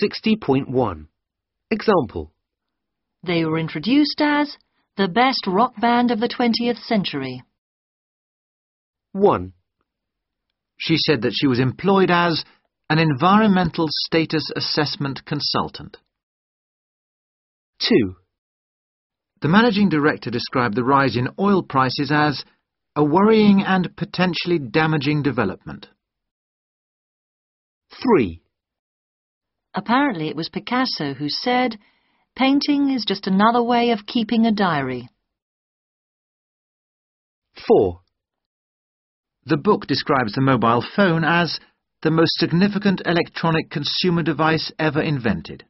60.1 Example They were introduced as the best rock band of the 20th century. 1, She said that she was employed as an environmental status assessment consultant. 2, The managing director described the rise in oil prices as a worrying and potentially damaging development. 3, Apparently it was Picasso who said, painting is just another way of keeping a diary. 4, The book describes the mobile phone as the most significant electronic consumer device ever invented.